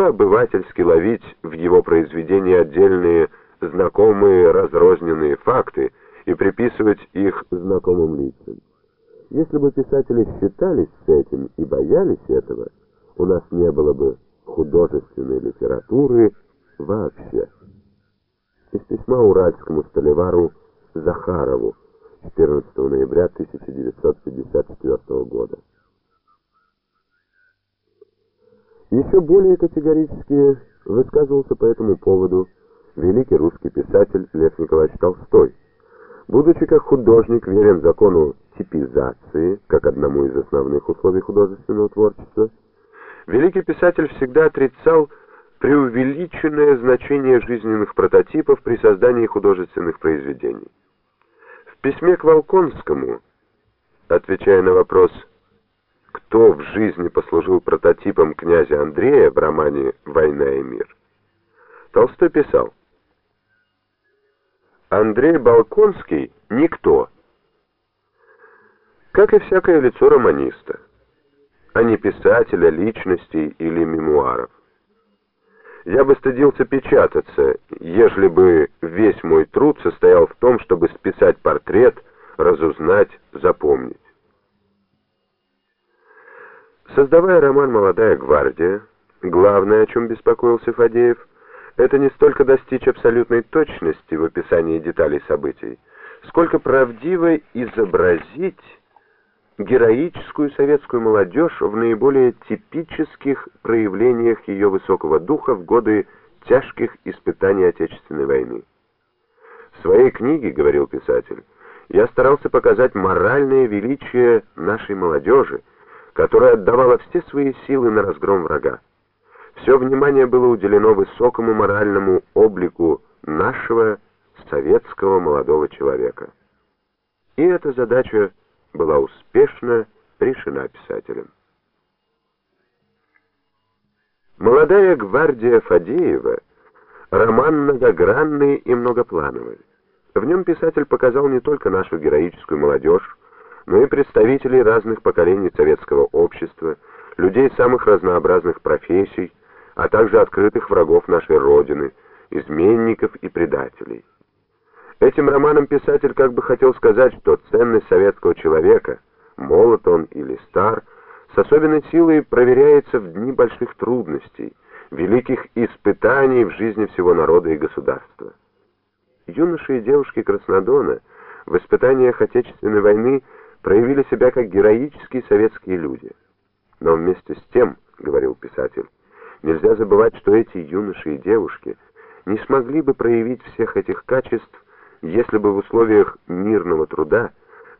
по-обывательски ловить в его произведении отдельные знакомые разрозненные факты и приписывать их знакомым лицам. Если бы писатели считались с этим и боялись этого, у нас не было бы художественной литературы вообще. Из письма уральскому столевару Захарову 14 ноября 1954 года. Еще более категорически высказывался по этому поводу великий русский писатель Лев Николаевич Толстой. Будучи как художник верен закону типизации, как одному из основных условий художественного творчества, великий писатель всегда отрицал преувеличенное значение жизненных прототипов при создании художественных произведений. В письме к Волконскому, отвечая на вопрос кто в жизни послужил прототипом князя Андрея в романе «Война и мир», Толстой писал «Андрей Балконский — никто, как и всякое лицо романиста, а не писателя личностей или мемуаров. Я бы стыдился печататься, ежели бы весь мой труд состоял в том, чтобы списать портрет, разузнать, запомнить. Создавая роман «Молодая гвардия», главное, о чем беспокоился Фадеев, это не столько достичь абсолютной точности в описании деталей событий, сколько правдиво изобразить героическую советскую молодежь в наиболее типических проявлениях ее высокого духа в годы тяжких испытаний Отечественной войны. В своей книге, говорил писатель, я старался показать моральное величие нашей молодежи, которая отдавала все свои силы на разгром врага. Все внимание было уделено высокому моральному облику нашего советского молодого человека. И эта задача была успешно решена писателем. «Молодая гвардия Фадеева» — роман многогранный и многоплановый. В нем писатель показал не только нашу героическую молодежь, но и представителей разных поколений советского общества, людей самых разнообразных профессий, а также открытых врагов нашей Родины, изменников и предателей. Этим романом писатель как бы хотел сказать, что ценность советского человека, молод он или стар, с особенной силой проверяется в дни больших трудностей, великих испытаний в жизни всего народа и государства. Юноши и девушки Краснодона в испытаниях Отечественной войны проявили себя как героические советские люди. Но вместе с тем, говорил писатель, нельзя забывать, что эти юноши и девушки не смогли бы проявить всех этих качеств, если бы в условиях мирного труда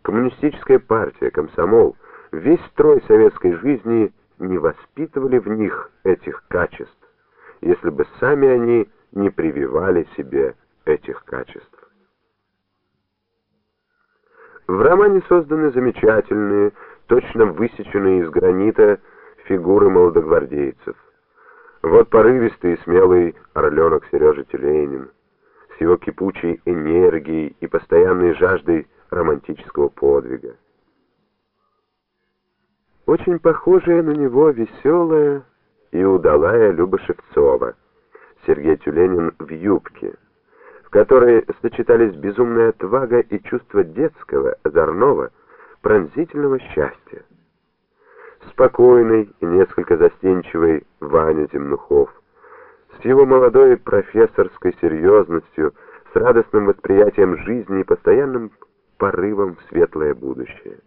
коммунистическая партия, комсомол, весь строй советской жизни не воспитывали в них этих качеств, если бы сами они не прививали себе этих качеств. В романе созданы замечательные, точно высеченные из гранита фигуры молодогвардейцев. Вот порывистый и смелый орленок Сережа Тюленин с его кипучей энергией и постоянной жаждой романтического подвига. Очень похожая на него веселая и удалая Люба Шевцова, Сергей Тюленин в юбке в которой сочетались безумная отвага и чувство детского, озорного, пронзительного счастья. Спокойный и несколько застенчивый Ваня Земнухов, с его молодой профессорской серьезностью, с радостным восприятием жизни и постоянным порывом в светлое будущее.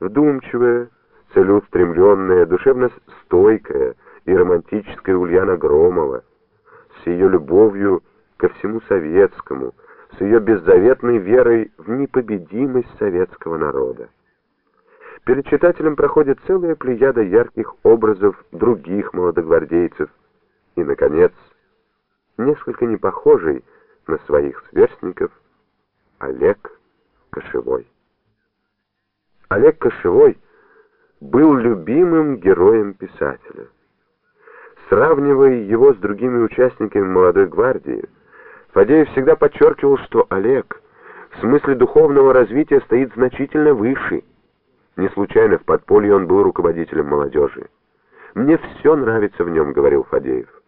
Вдумчивая, целеустремленная, душевно стойкая и романтическая Ульяна Громова, с ее любовью ко всему советскому, с ее беззаветной верой в непобедимость советского народа. Перед читателем проходит целая плеяда ярких образов других молодогвардейцев и, наконец, несколько не похожий на своих сверстников Олег Кошевой. Олег Кошевой был любимым героем писателя. Сравнивая его с другими участниками молодой гвардии, Фадеев всегда подчеркивал, что Олег в смысле духовного развития стоит значительно выше. Не случайно в подполье он был руководителем молодежи. «Мне все нравится в нем», — говорил Фадеев.